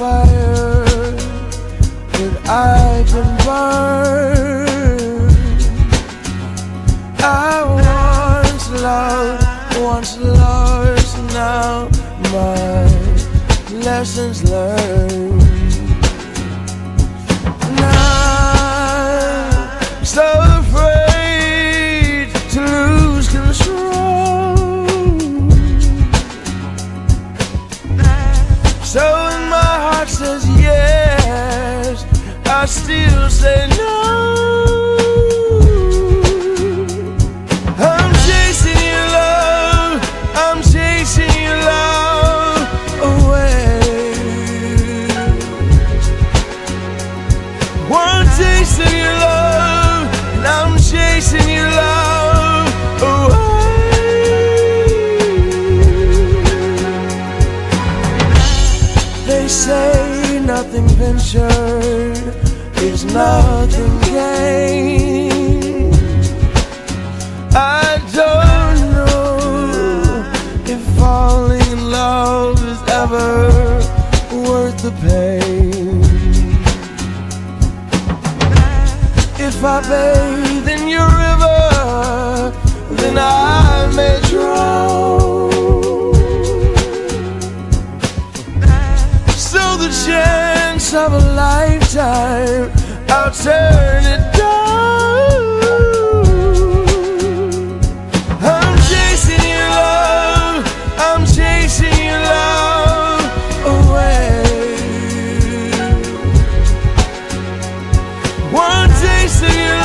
fire that I can burn. I once loved, once lost, now my lessons learned. Still say no. I'm chasing your love, I'm chasing your love away. Your love, I'm chasing your love away. They say nothing ventured is nothing gained. I don't know if falling in love is ever worth the pain. If I bathe in your river, then I may drown. So the chance of a time, I'll turn it down. I'm chasing your love, I'm chasing your love away. One chasing of your